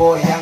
Oh, goyang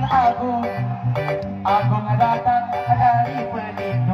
Agung Agung datang dari pelindung